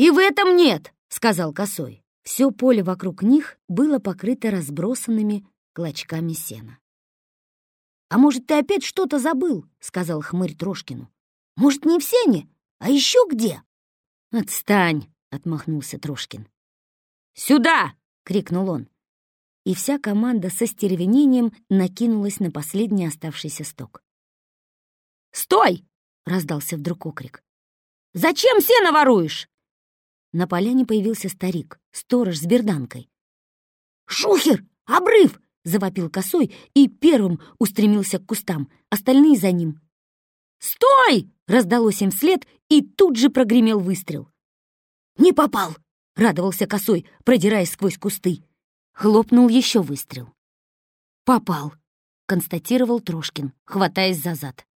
«И в этом нет!» — сказал Косой. Все поле вокруг них было покрыто разбросанными клочками сена. «А может, ты опять что-то забыл?» — сказал хмырь Трошкину. «Может, не в сене, а еще где?» «Отстань!» — отмахнулся Трошкин. «Сюда!» — крикнул он. И вся команда со стервенением накинулась на последний оставшийся сток. «Стой!» — раздался вдруг окрик. «Зачем сено воруешь?» На поляне появился старик, сторож с берданкой. «Шухер! Обрыв!» — завопил косой и первым устремился к кустам, остальные за ним. «Стой!» — раздалось им вслед, и тут же прогремел выстрел. «Не попал!» — радовался косой, продираясь сквозь кусты. Хлопнул еще выстрел. «Попал!» — констатировал Трошкин, хватаясь за зад.